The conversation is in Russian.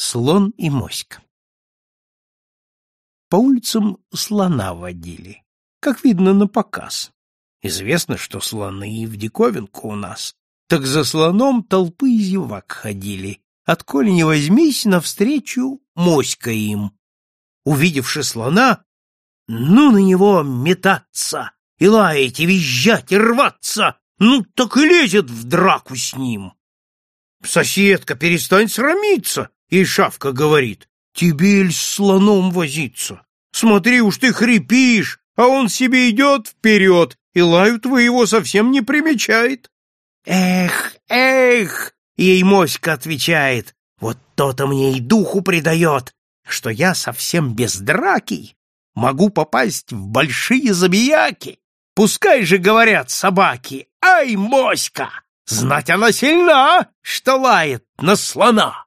слон и моська. По улицам слона водили, как видно на показ. Известно, что слоны и в диковинку у нас. Так за слоном толпы зевак ходили. Отколе не возьмись, навстречу моська им. Увидевши слона, ну на него метаться, и лаять, и визжать, и рваться, ну так и лезет в драку с ним. Соседка, перестань срамиться, и Шавка говорит, «Тебе ль слоном возиться? Смотри уж ты хрипишь, а он себе идет вперед, и лаю твоего совсем не примечает». «Эх, эх!» — ей моська отвечает, «Вот то-то мне и духу придает, что я совсем без драки могу попасть в большие забияки. Пускай же говорят собаки, ай, моська!» Знать она сильна, что лает на слона.